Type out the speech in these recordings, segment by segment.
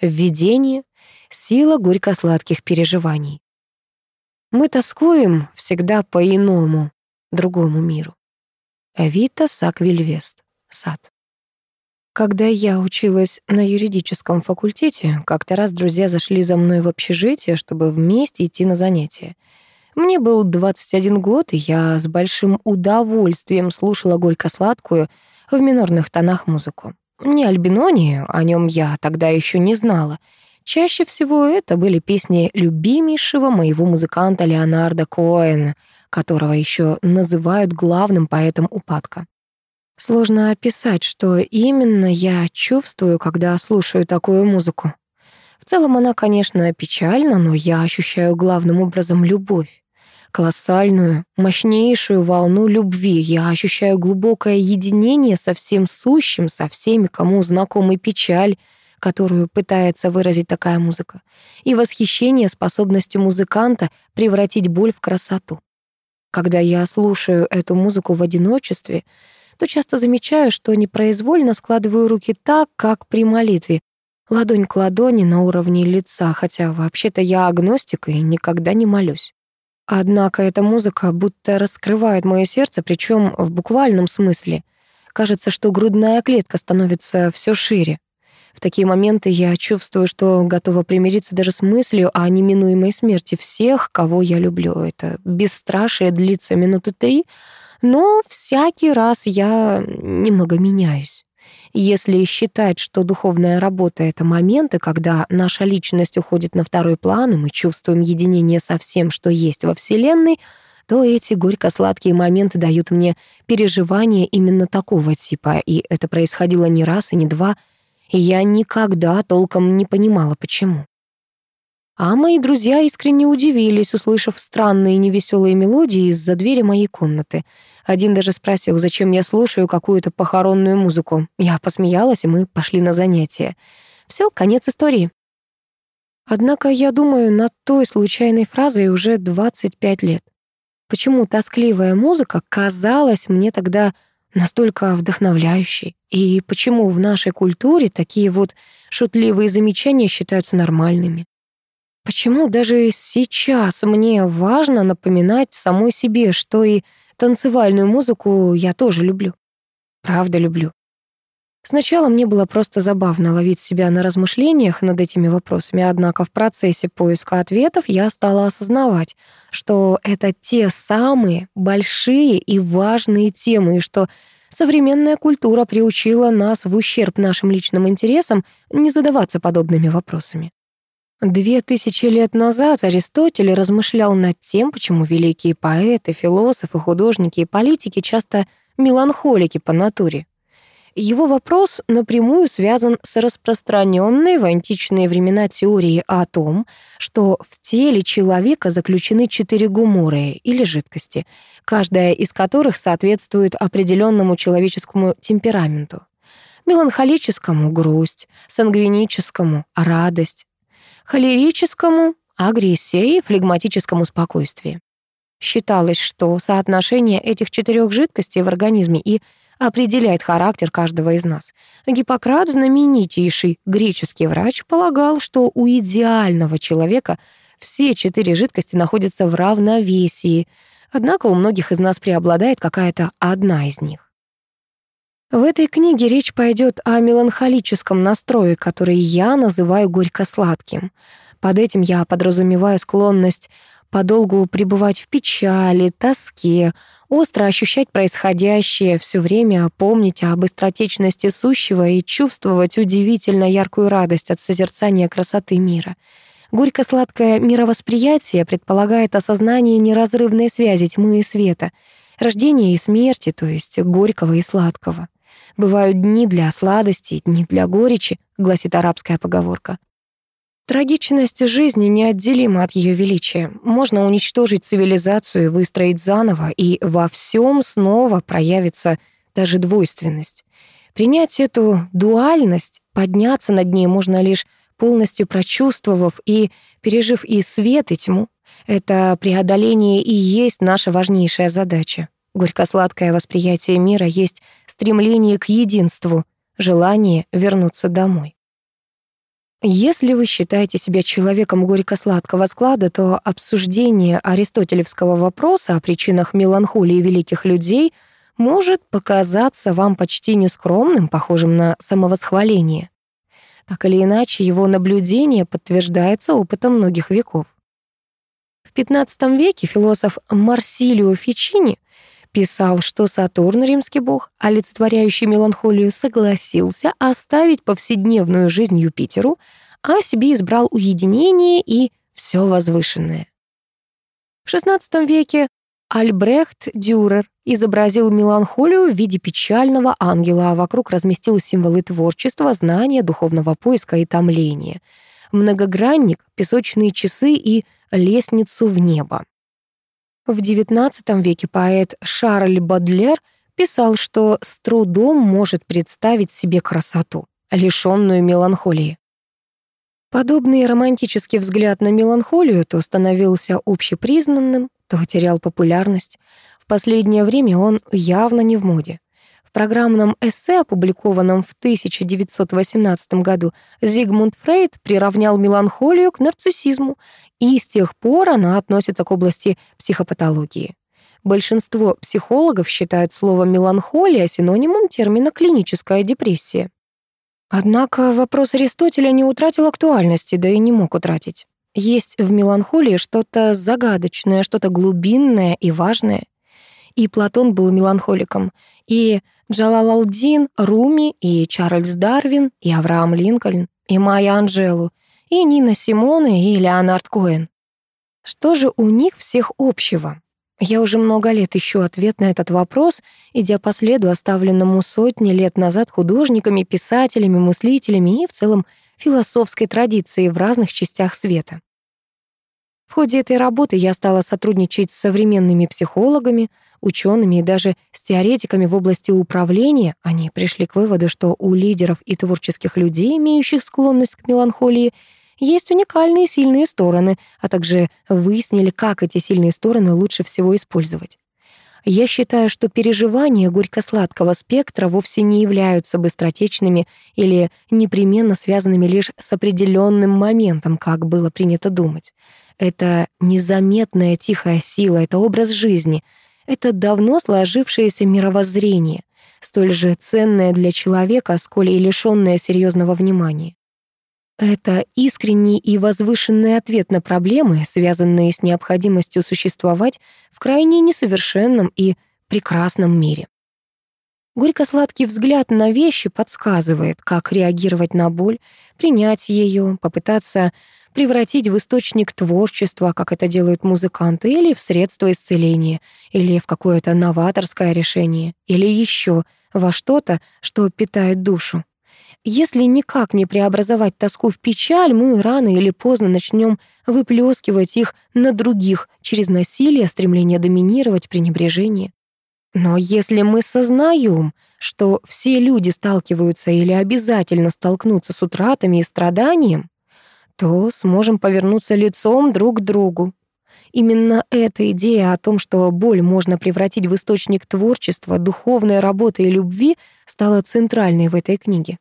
Введение — сила горько-сладких переживаний. Мы тоскуем всегда по иному, другому миру. Авито Саквильвест. Сад. Когда я училась на юридическом факультете, как-то раз друзья зашли за мной в общежитие, чтобы вместе идти на занятия. Мне был 21 год, и я с большим удовольствием слушала горько-сладкую в минорных тонах музыку. Не Альбинони, о нем я тогда еще не знала. Чаще всего это были песни любимейшего моего музыканта Леонарда Коэна, которого еще называют главным поэтом упадка. Сложно описать, что именно я чувствую, когда слушаю такую музыку. В целом она, конечно, печальна, но я ощущаю главным образом любовь колоссальную, мощнейшую волну любви. Я ощущаю глубокое единение со всем сущим, со всеми, кому знакома печаль, которую пытается выразить такая музыка, и восхищение способностью музыканта превратить боль в красоту. Когда я слушаю эту музыку в одиночестве, то часто замечаю, что непроизвольно складываю руки так, как при молитве, ладонь к ладони на уровне лица, хотя вообще-то я агностик и никогда не молюсь. Однако эта музыка будто раскрывает моё сердце, причём в буквальном смысле. Кажется, что грудная клетка становится всё шире. В такие моменты я чувствую, что готова примириться даже с мыслью о неминуемой смерти всех, кого я люблю. Это бесстрашие длится минуты три, но всякий раз я немного меняюсь. Если считать, что духовная работа — это моменты, когда наша личность уходит на второй план, и мы чувствуем единение со всем, что есть во Вселенной, то эти горько-сладкие моменты дают мне переживания именно такого типа, и это происходило не раз и не два, и я никогда толком не понимала, почему. А мои друзья искренне удивились, услышав странные невеселые мелодии из-за двери моей комнаты — один даже спросил, зачем я слушаю какую-то похоронную музыку. Я посмеялась, и мы пошли на занятия. Все, конец истории. Однако я думаю над той случайной фразой уже 25 лет. Почему тоскливая музыка казалась мне тогда настолько вдохновляющей? И почему в нашей культуре такие вот шутливые замечания считаются нормальными? Почему даже сейчас мне важно напоминать самой себе, что и Танцевальную музыку я тоже люблю. Правда люблю. Сначала мне было просто забавно ловить себя на размышлениях над этими вопросами, однако в процессе поиска ответов я стала осознавать, что это те самые большие и важные темы, и что современная культура приучила нас в ущерб нашим личным интересам не задаваться подобными вопросами. Две тысячи лет назад Аристотель размышлял над тем, почему великие поэты, философы, художники и политики часто меланхолики по натуре. Его вопрос напрямую связан с распространенной в античные времена теорией о том, что в теле человека заключены четыре гуморы или жидкости, каждая из которых соответствует определенному человеческому темпераменту. Меланхолическому — грусть, сангвиническому — радость, холерическому — агрессия и флегматическому спокойствию. Считалось, что соотношение этих четырех жидкостей в организме и определяет характер каждого из нас. Гиппократ, знаменитейший греческий врач, полагал, что у идеального человека все четыре жидкости находятся в равновесии, однако у многих из нас преобладает какая-то одна из них. В этой книге речь пойдет о меланхолическом настрое, который я называю горько-сладким. Под этим я подразумеваю склонность подолгу пребывать в печали, тоске, остро ощущать происходящее, все время помнить о быстротечности сущего и чувствовать удивительно яркую радость от созерцания красоты мира. Горько-сладкое мировосприятие предполагает осознание неразрывной связи тьмы и света, рождения и смерти, то есть горького и сладкого. Бывают дни для сладости, дни для горечи, гласит арабская поговорка. Трагичность жизни неотделима от ее величия. Можно уничтожить цивилизацию, выстроить заново, и во всем снова проявится та же двойственность. Принять эту дуальность, подняться над ней можно лишь полностью прочувствовав и пережив и свет, и тьму. Это преодоление и есть наша важнейшая задача. Горько-сладкое восприятие мира есть стремление к единству, желание вернуться домой. Если вы считаете себя человеком горько-сладкого склада, то обсуждение аристотелевского вопроса о причинах меланхолии великих людей может показаться вам почти нескромным, похожим на самовосхваление. Так или иначе, его наблюдение подтверждается опытом многих веков. В XV веке философ Марсилио Фичини писал, что Сатурн, римский бог, олицетворяющий меланхолию, согласился оставить повседневную жизнь Юпитеру, а себе избрал уединение и все возвышенное. В XVI веке Альбрехт Дюрер изобразил меланхолию в виде печального ангела, а вокруг разместил символы творчества, знания, духовного поиска и томления. Многогранник, песочные часы и лестницу в небо. В XIX веке поэт Шарль Бадлер писал, что с трудом может представить себе красоту, лишённую меланхолии. Подобный романтический взгляд на меланхолию то становился общепризнанным, то терял популярность. В последнее время он явно не в моде программном эссе, опубликованном в 1918 году, Зигмунд Фрейд приравнял меланхолию к нарциссизму, и с тех пор она относится к области психопатологии. Большинство психологов считают слово «меланхолия» синонимом термина «клиническая депрессия». Однако вопрос Аристотеля не утратил актуальности, да и не мог утратить. Есть в меланхолии что-то загадочное, что-то глубинное и важное. И Платон был меланхоликом, и Джалалалдин, Руми, и Чарльз Дарвин, и Авраам Линкольн, и Майя Анжелу, и Нина Симоне, и Леонард Коэн. Что же у них всех общего? Я уже много лет ищу ответ на этот вопрос, идя по следу, оставленному сотни лет назад художниками, писателями, мыслителями и в целом философской традицией в разных частях света. В ходе этой работы я стала сотрудничать с современными психологами, учеными и даже с теоретиками в области управления. Они пришли к выводу, что у лидеров и творческих людей, имеющих склонность к меланхолии, есть уникальные сильные стороны, а также выяснили, как эти сильные стороны лучше всего использовать. Я считаю, что переживания горько-сладкого спектра вовсе не являются быстротечными или непременно связанными лишь с определенным моментом, как было принято думать. Это незаметная тихая сила, это образ жизни, это давно сложившееся мировоззрение, столь же ценное для человека, сколь и лишённое серьезного внимания. Это искренний и возвышенный ответ на проблемы, связанные с необходимостью существовать в крайне несовершенном и прекрасном мире. Горько-сладкий взгляд на вещи подсказывает, как реагировать на боль, принять ее, попытаться превратить в источник творчества, как это делают музыканты, или в средство исцеления, или в какое-то новаторское решение, или еще во что-то, что питает душу. Если никак не преобразовать тоску в печаль, мы рано или поздно начнем выплескивать их на других через насилие, стремление доминировать, пренебрежение. Но если мы сознаем, что все люди сталкиваются или обязательно столкнутся с утратами и страданием, то сможем повернуться лицом друг к другу. Именно эта идея о том, что боль можно превратить в источник творчества, духовной работы и любви, стала центральной в этой книге.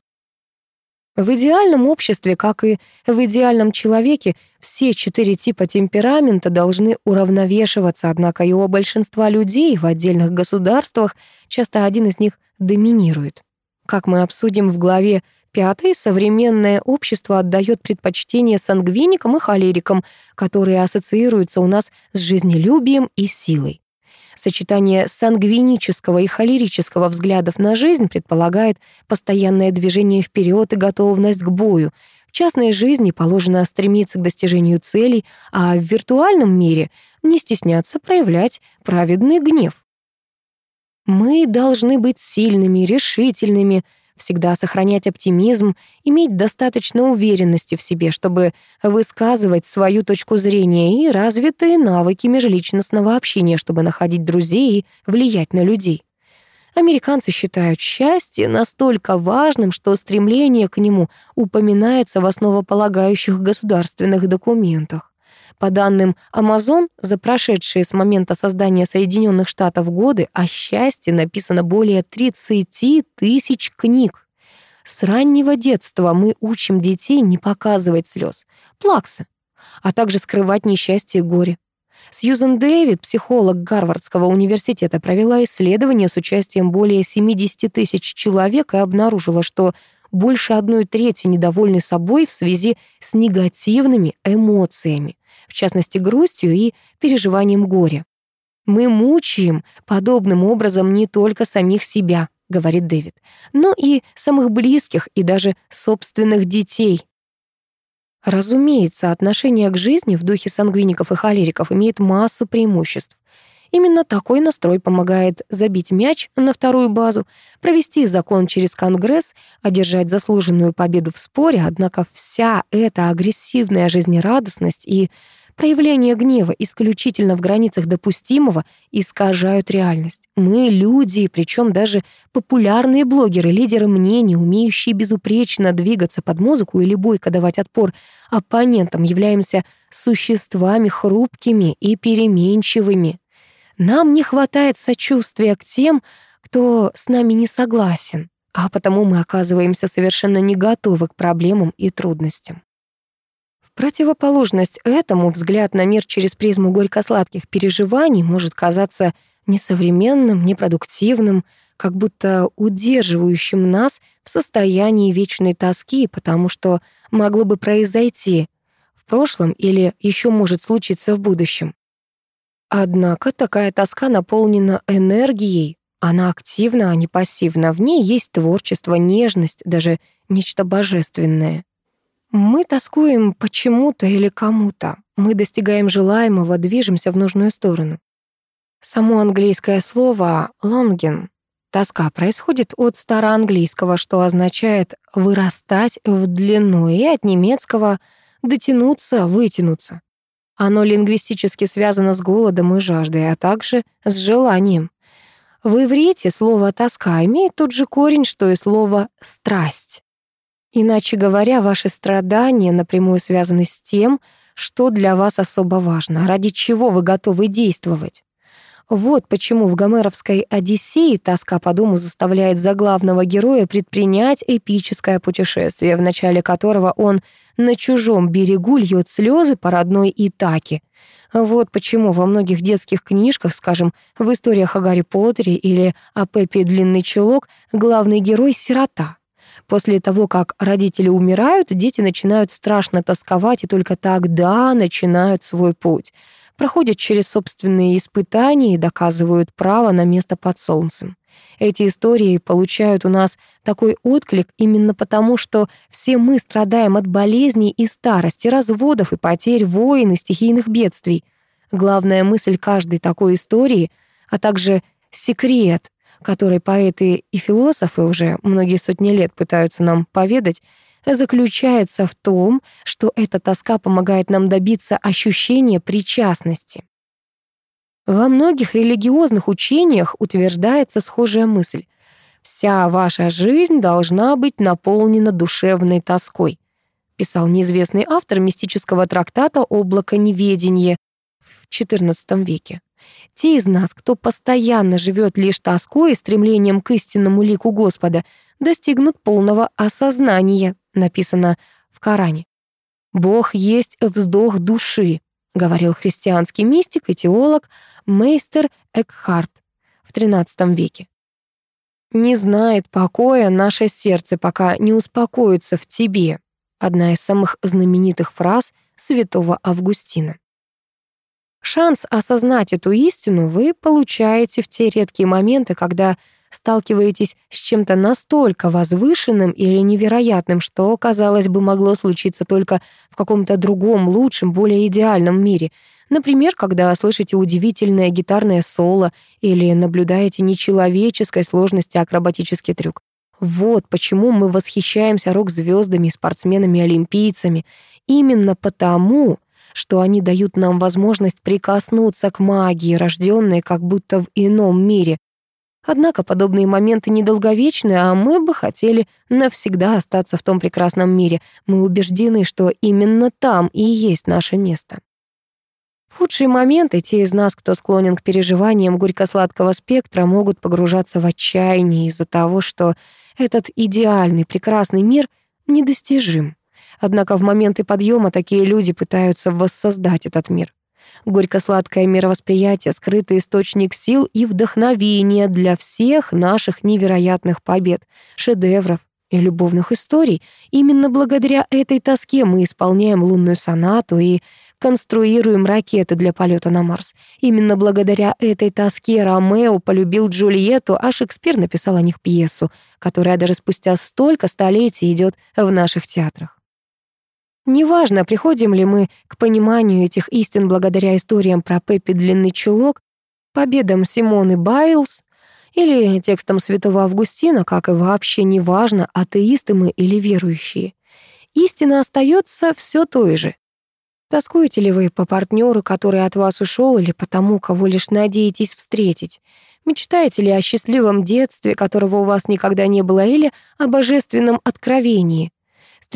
В идеальном обществе, как и в идеальном человеке, все четыре типа темперамента должны уравновешиваться, однако и у большинства людей в отдельных государствах часто один из них доминирует. Как мы обсудим в главе Пятый, современное общество отдает предпочтение сангвиникам и холерикам, которые ассоциируются у нас с жизнелюбием и силой. Сочетание сангвинического и холерического взглядов на жизнь предполагает постоянное движение вперед и готовность к бою. В частной жизни положено стремиться к достижению целей, а в виртуальном мире не стесняться проявлять праведный гнев. Мы должны быть сильными, решительными, всегда сохранять оптимизм, иметь достаточно уверенности в себе, чтобы высказывать свою точку зрения и развитые навыки межличностного общения, чтобы находить друзей и влиять на людей. Американцы считают счастье настолько важным, что стремление к нему упоминается в основополагающих государственных документах. По данным Amazon, за прошедшие с момента создания Соединенных Штатов годы о счастье написано более 30 тысяч книг. С раннего детства мы учим детей не показывать слез, плаксы, а также скрывать несчастье и горе. Сьюзен Дэвид, психолог Гарвардского университета, провела исследование с участием более 70 тысяч человек и обнаружила, что больше одной трети недовольны собой в связи с негативными эмоциями, в частности, грустью и переживанием горя. «Мы мучаем подобным образом не только самих себя», — говорит Дэвид, но и самых близких и даже собственных детей. Разумеется, отношение к жизни в духе сангвиников и холериков имеет массу преимуществ. Именно такой настрой помогает забить мяч на вторую базу, провести закон через Конгресс, одержать заслуженную победу в споре, однако вся эта агрессивная жизнерадостность и Проявления гнева исключительно в границах допустимого искажают реальность. Мы люди, причем даже популярные блогеры, лидеры мнений, умеющие безупречно двигаться под музыку или бойко давать отпор оппонентам, являемся существами хрупкими и переменчивыми. Нам не хватает сочувствия к тем, кто с нами не согласен, а потому мы оказываемся совершенно не готовы к проблемам и трудностям. Противоположность этому взгляд на мир через призму горько-сладких переживаний может казаться несовременным, непродуктивным, как будто удерживающим нас в состоянии вечной тоски, потому что могло бы произойти в прошлом или еще может случиться в будущем. Однако такая тоска наполнена энергией, она активна, а не пассивна, в ней есть творчество, нежность, даже нечто божественное. Мы тоскуем почему-то или кому-то. Мы достигаем желаемого, движемся в нужную сторону. Само английское слово «longing» — тоска происходит от староанглийского, что означает «вырастать в длину», и от немецкого «дотянуться», «вытянуться». Оно лингвистически связано с голодом и жаждой, а также с желанием. В иврите слово «тоска» имеет тот же корень, что и слово «страсть». Иначе говоря, ваши страдания напрямую связаны с тем, что для вас особо важно, ради чего вы готовы действовать. Вот почему в гомеровской «Одиссее» тоска по дому заставляет заглавного героя предпринять эпическое путешествие, в начале которого он на чужом берегу льет слезы по родной Итаке. Вот почему во многих детских книжках, скажем, в историях о Гарри Поттере или о Пеппи Длинный Чулок, главный герой — сирота. После того, как родители умирают, дети начинают страшно тосковать и только тогда начинают свой путь. Проходят через собственные испытания и доказывают право на место под солнцем. Эти истории получают у нас такой отклик именно потому, что все мы страдаем от болезней и старости, разводов и потерь, войн и стихийных бедствий. Главная мысль каждой такой истории, а также секрет, который поэты и философы уже многие сотни лет пытаются нам поведать, заключается в том, что эта тоска помогает нам добиться ощущения причастности. Во многих религиозных учениях утверждается схожая мысль. «Вся ваша жизнь должна быть наполнена душевной тоской», писал неизвестный автор мистического трактата «Облако неведения» в XIV веке. Те из нас, кто постоянно живет лишь тоской и стремлением к истинному лику Господа, достигнут полного осознания, написано в Коране. «Бог есть вздох души», — говорил христианский мистик и теолог Мейстер Экхарт в XIII веке. «Не знает покоя наше сердце, пока не успокоится в тебе» — одна из самых знаменитых фраз святого Августина. Шанс осознать эту истину вы получаете в те редкие моменты, когда сталкиваетесь с чем-то настолько возвышенным или невероятным, что, казалось бы, могло случиться только в каком-то другом, лучшем, более идеальном мире. Например, когда слышите удивительное гитарное соло или наблюдаете нечеловеческой сложности акробатический трюк. Вот почему мы восхищаемся рок-звездами и спортсменами-олимпийцами. Именно потому, что они дают нам возможность прикоснуться к магии, рожденной как будто в ином мире. Однако подобные моменты недолговечны, а мы бы хотели навсегда остаться в том прекрасном мире. Мы убеждены, что именно там и есть наше место. Худшие моменты те из нас, кто склонен к переживаниям горько-сладкого спектра, могут погружаться в отчаяние из-за того, что Этот идеальный, прекрасный мир недостижим. Однако в моменты подъема такие люди пытаются воссоздать этот мир. Горько-сладкое мировосприятие — скрытый источник сил и вдохновения для всех наших невероятных побед, шедевров и любовных историй. Именно благодаря этой тоске мы исполняем лунную сонату и конструируем ракеты для полета на Марс. Именно благодаря этой тоске Ромео полюбил Джульетту, а Шекспир написал о них пьесу, которая даже спустя столько столетий идет в наших театрах. Неважно, приходим ли мы к пониманию этих истин благодаря историям про Пеппи Длинный Чулок, победам Симоны Байлз или текстам святого Августина, как и вообще неважно, атеисты мы или верующие. Истина остается все той же. Тоскуете ли вы по партнеру, который от вас ушел, или по тому, кого лишь надеетесь встретить? Мечтаете ли о счастливом детстве, которого у вас никогда не было, или о божественном откровении?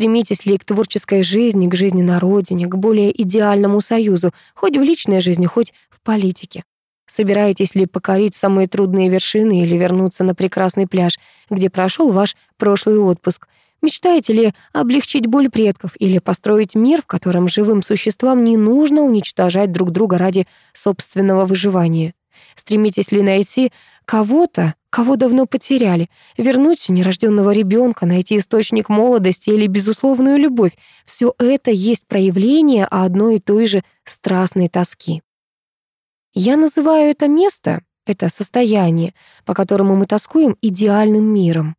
Стремитесь ли к творческой жизни, к жизни на родине, к более идеальному союзу, хоть в личной жизни, хоть в политике? Собираетесь ли покорить самые трудные вершины или вернуться на прекрасный пляж, где прошел ваш прошлый отпуск? Мечтаете ли облегчить боль предков или построить мир, в котором живым существам не нужно уничтожать друг друга ради собственного выживания? Стремитесь ли найти кого-то, кого давно потеряли, вернуть нерожденного ребенка, найти источник молодости или безусловную любовь. Все это есть проявление одной и той же страстной тоски. Я называю это место, это состояние, по которому мы тоскуем, идеальным миром.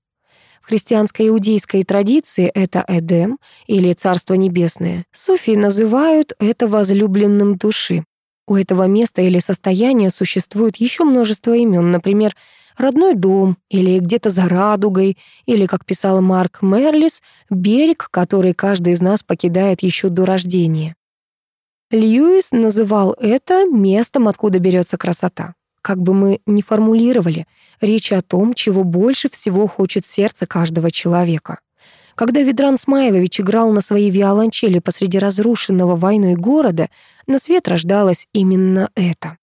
В христианской иудейской традиции это Эдем или Царство Небесное. Суфии называют это возлюбленным души. У этого места или состояния существует еще множество имен, например, родной дом или где-то за радугой, или, как писал Марк Мерлис, берег, который каждый из нас покидает еще до рождения. Льюис называл это местом, откуда берется красота. Как бы мы ни формулировали, речь о том, чего больше всего хочет сердце каждого человека. Когда Ведран Смайлович играл на своей виолончели посреди разрушенного войной города, на свет рождалось именно это.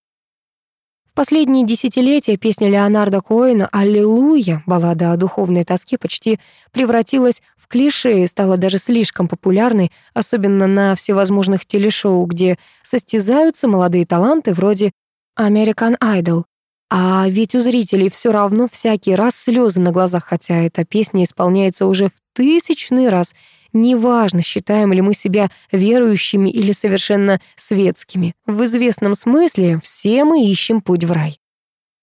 Последние десятилетия песня Леонарда Коэна «Аллилуйя», баллада о духовной тоске, почти превратилась в клише и стала даже слишком популярной, особенно на всевозможных телешоу, где состязаются молодые таланты вроде American Idol, а ведь у зрителей все равно всякий раз слезы на глазах, хотя эта песня исполняется уже в тысячный раз. Неважно, считаем ли мы себя верующими или совершенно светскими. В известном смысле все мы ищем путь в рай.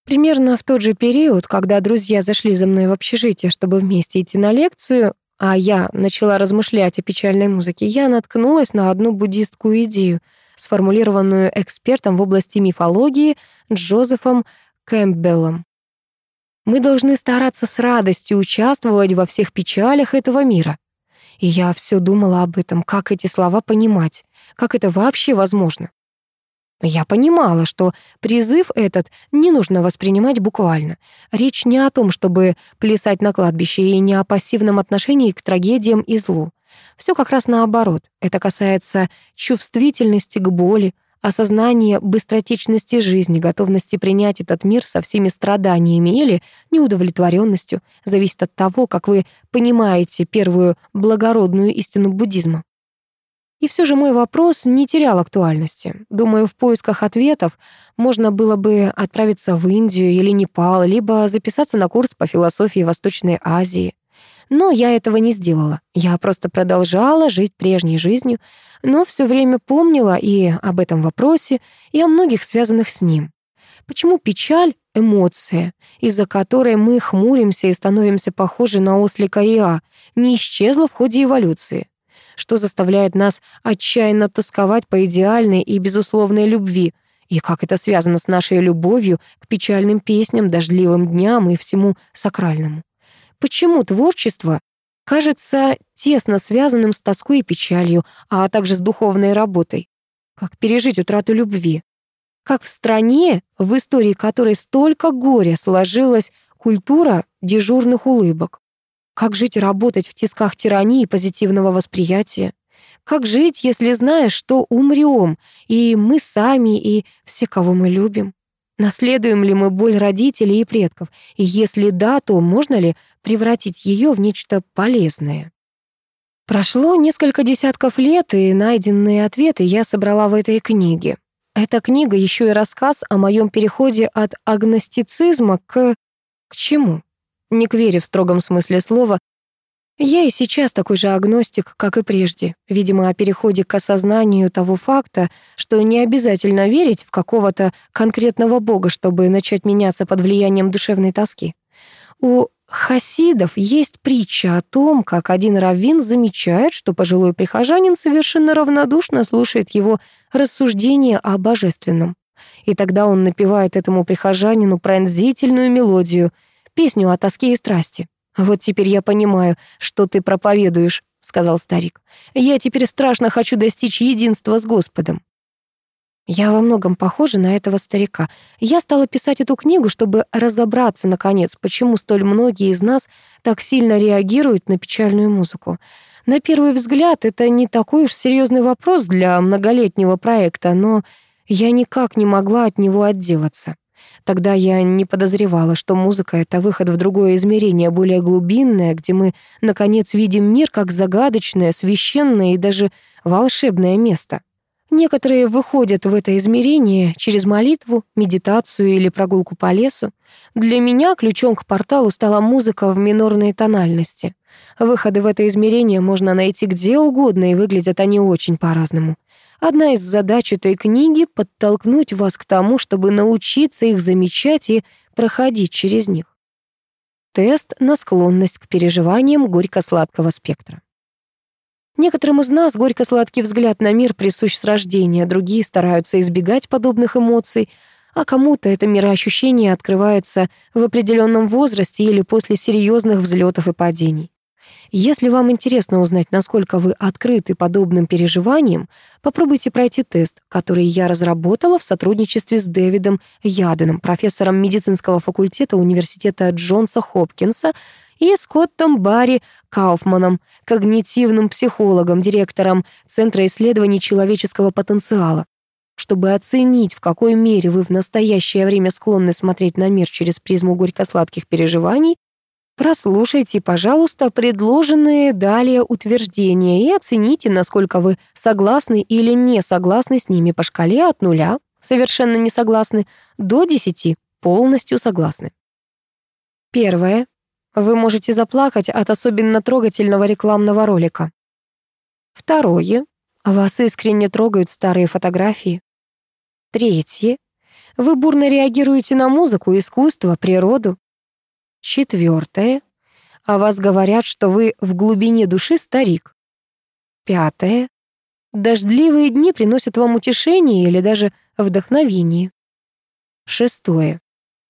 Примерно в тот же период, когда друзья зашли за мной в общежитие, чтобы вместе идти на лекцию, а я начала размышлять о печальной музыке, я наткнулась на одну буддистскую идею, сформулированную экспертом в области мифологии Джозефом Кэмпбеллом. Мы должны стараться с радостью участвовать во всех печалях этого мира. И я все думала об этом, как эти слова понимать, как это вообще возможно. Я понимала, что призыв этот не нужно воспринимать буквально. Речь не о том, чтобы плясать на кладбище, и не о пассивном отношении к трагедиям и злу. Все как раз наоборот. Это касается чувствительности к боли, осознание быстротечности жизни, готовности принять этот мир со всеми страданиями или неудовлетворенностью зависит от того, как вы понимаете первую благородную истину буддизма. И все же мой вопрос не терял актуальности. Думаю, в поисках ответов можно было бы отправиться в Индию или Непал, либо записаться на курс по философии Восточной Азии. Но я этого не сделала. Я просто продолжала жить прежней жизнью, но все время помнила и об этом вопросе, и о многих связанных с ним. Почему печаль — эмоция, из-за которой мы хмуримся и становимся похожи на ослика Иа, не исчезла в ходе эволюции? Что заставляет нас отчаянно тосковать по идеальной и безусловной любви? И как это связано с нашей любовью к печальным песням, дождливым дням и всему сакральному? Почему творчество кажется тесно связанным с тоской и печалью, а также с духовной работой? Как пережить утрату любви? Как в стране, в истории которой столько горя сложилась культура дежурных улыбок? Как жить и работать в тисках тирании и позитивного восприятия? Как жить, если знаешь, что умрем, и мы сами, и все, кого мы любим? Наследуем ли мы боль родителей и предков? И если да, то можно ли превратить ее в нечто полезное. Прошло несколько десятков лет, и найденные ответы я собрала в этой книге. Эта книга еще и рассказ о моем переходе от агностицизма к... к чему? Не к вере в строгом смысле слова. Я и сейчас такой же агностик, как и прежде. Видимо, о переходе к осознанию того факта, что не обязательно верить в какого-то конкретного бога, чтобы начать меняться под влиянием душевной тоски. У хасидов есть притча о том, как один раввин замечает, что пожилой прихожанин совершенно равнодушно слушает его рассуждения о божественном. И тогда он напевает этому прихожанину пронзительную мелодию, песню о тоске и страсти. «Вот теперь я понимаю, что ты проповедуешь», — сказал старик. «Я теперь страшно хочу достичь единства с Господом». Я во многом похожа на этого старика. Я стала писать эту книгу, чтобы разобраться, наконец, почему столь многие из нас так сильно реагируют на печальную музыку. На первый взгляд, это не такой уж серьезный вопрос для многолетнего проекта, но я никак не могла от него отделаться. Тогда я не подозревала, что музыка — это выход в другое измерение, более глубинное, где мы, наконец, видим мир как загадочное, священное и даже волшебное место. Некоторые выходят в это измерение через молитву, медитацию или прогулку по лесу. Для меня ключом к порталу стала музыка в минорной тональности. Выходы в это измерение можно найти где угодно, и выглядят они очень по-разному. Одна из задач этой книги — подтолкнуть вас к тому, чтобы научиться их замечать и проходить через них. Тест на склонность к переживаниям горько-сладкого спектра. Некоторым из нас горько-сладкий взгляд на мир присущ с рождения, другие стараются избегать подобных эмоций, а кому-то это мироощущение открывается в определенном возрасте или после серьезных взлетов и падений. Если вам интересно узнать, насколько вы открыты подобным переживаниям, попробуйте пройти тест, который я разработала в сотрудничестве с Дэвидом Яденом, профессором медицинского факультета Университета Джонса Хопкинса, и Скоттом Барри Кауфманом, когнитивным психологом, директором Центра исследований человеческого потенциала. Чтобы оценить, в какой мере вы в настоящее время склонны смотреть на мир через призму горько-сладких переживаний, прослушайте, пожалуйста, предложенные далее утверждения и оцените, насколько вы согласны или не согласны с ними по шкале от нуля, совершенно не согласны, до десяти, полностью согласны. Первое. Вы можете заплакать от особенно трогательного рекламного ролика. Второе. Вас искренне трогают старые фотографии. Третье. Вы бурно реагируете на музыку, искусство, природу. Четвертое. О вас говорят, что вы в глубине души старик. Пятое. Дождливые дни приносят вам утешение или даже вдохновение. Шестое.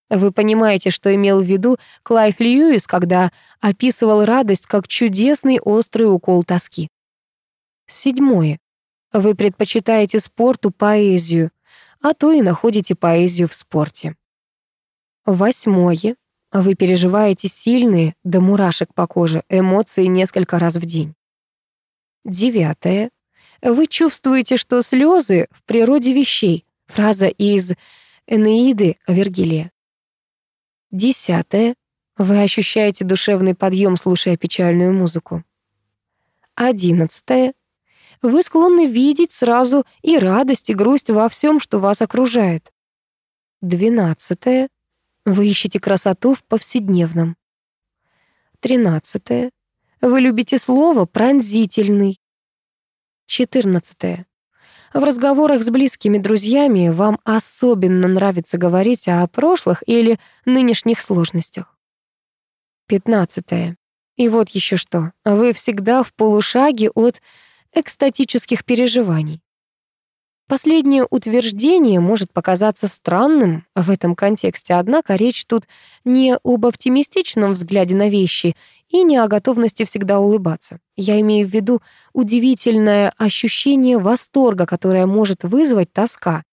Вы понимаете, что имел в виду Клайв Льюис, когда описывал радость как чудесный острый укол тоски. Седьмое. Вы предпочитаете спорту поэзию, а то и находите поэзию в спорте. Восьмое. Вы переживаете сильные, до мурашек по коже, эмоции несколько раз в день. Девятое. Вы чувствуете, что слезы в природе вещей. Фраза из Энеиды Вергилия. Десятое. Вы ощущаете душевный подъем, слушая печальную музыку. Одиннадцатое. Вы склонны видеть сразу и радость, и грусть во всем, что вас окружает. Двенадцатое. Вы ищете красоту в повседневном. Тринадцатое. Вы любите слово «пронзительный». Четырнадцатое. В разговорах с близкими друзьями вам особенно нравится говорить о прошлых или нынешних сложностях. Пятнадцатое. И вот еще что. Вы всегда в полушаге от экстатических переживаний. Последнее утверждение может показаться странным в этом контексте, однако речь тут не об оптимистичном взгляде на вещи и не о готовности всегда улыбаться. Я имею в виду удивительное ощущение восторга, которое может вызвать тоска.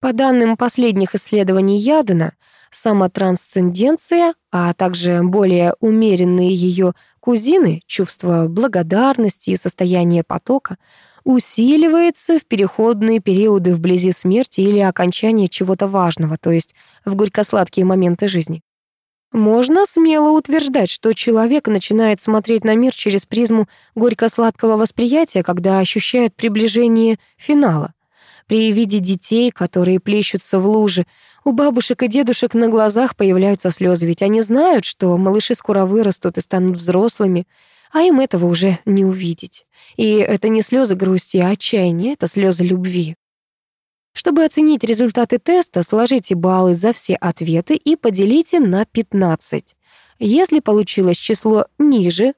По данным последних исследований Ядена, самотрансценденция, а также более умеренные ее кузины, чувство благодарности и состояние потока — усиливается в переходные периоды вблизи смерти или окончания чего-то важного, то есть в горько-сладкие моменты жизни. Можно смело утверждать, что человек начинает смотреть на мир через призму горько-сладкого восприятия, когда ощущает приближение финала. При виде детей, которые плещутся в луже, у бабушек и дедушек на глазах появляются слезы, ведь они знают, что малыши скоро вырастут и станут взрослыми, а им этого уже не увидеть. И это не слезы грусти, а отчаяния, это слезы любви. Чтобы оценить результаты теста, сложите баллы за все ответы и поделите на 15. Если получилось число ниже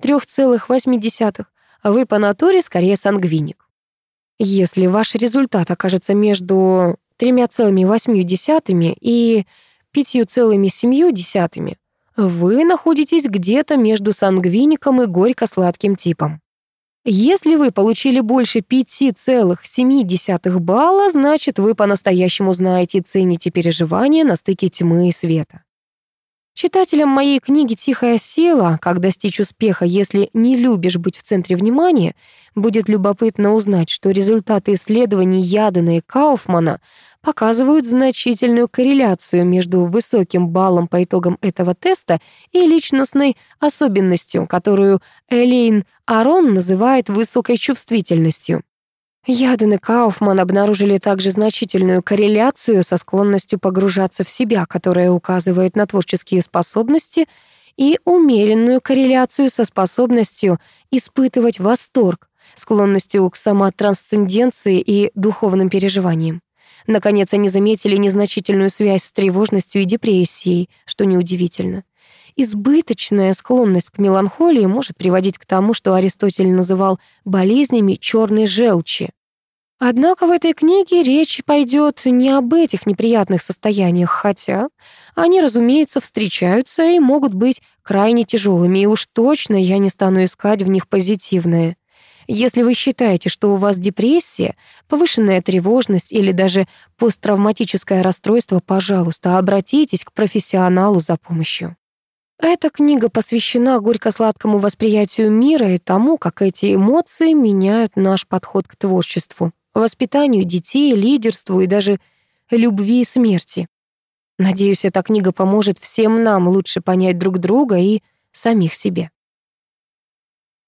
3,8, вы по натуре скорее сангвиник. Если ваш результат окажется между 3,8 и 5,7, вы находитесь где-то между сангвиником и горько-сладким типом. Если вы получили больше 5,7 балла, значит, вы по-настоящему знаете и цените переживания на стыке тьмы и света. Читателям моей книги «Тихая сила. Как достичь успеха, если не любишь быть в центре внимания» будет любопытно узнать, что результаты исследований Ядена и Кауфмана показывают значительную корреляцию между высоким баллом по итогам этого теста и личностной особенностью, которую Элейн Арон называет высокой чувствительностью. Яден и Кауфман обнаружили также значительную корреляцию со склонностью погружаться в себя, которая указывает на творческие способности, и умеренную корреляцию со способностью испытывать восторг, склонностью к самотрансценденции и духовным переживаниям. Наконец, они заметили незначительную связь с тревожностью и депрессией, что неудивительно. Избыточная склонность к меланхолии может приводить к тому, что Аристотель называл болезнями черной желчи. Однако в этой книге речь пойдет не об этих неприятных состояниях, хотя они, разумеется, встречаются и могут быть крайне тяжелыми, и уж точно я не стану искать в них позитивное. Если вы считаете, что у вас депрессия, повышенная тревожность или даже посттравматическое расстройство, пожалуйста, обратитесь к профессионалу за помощью. Эта книга посвящена горько-сладкому восприятию мира и тому, как эти эмоции меняют наш подход к творчеству, воспитанию детей, лидерству и даже любви и смерти. Надеюсь, эта книга поможет всем нам лучше понять друг друга и самих себе.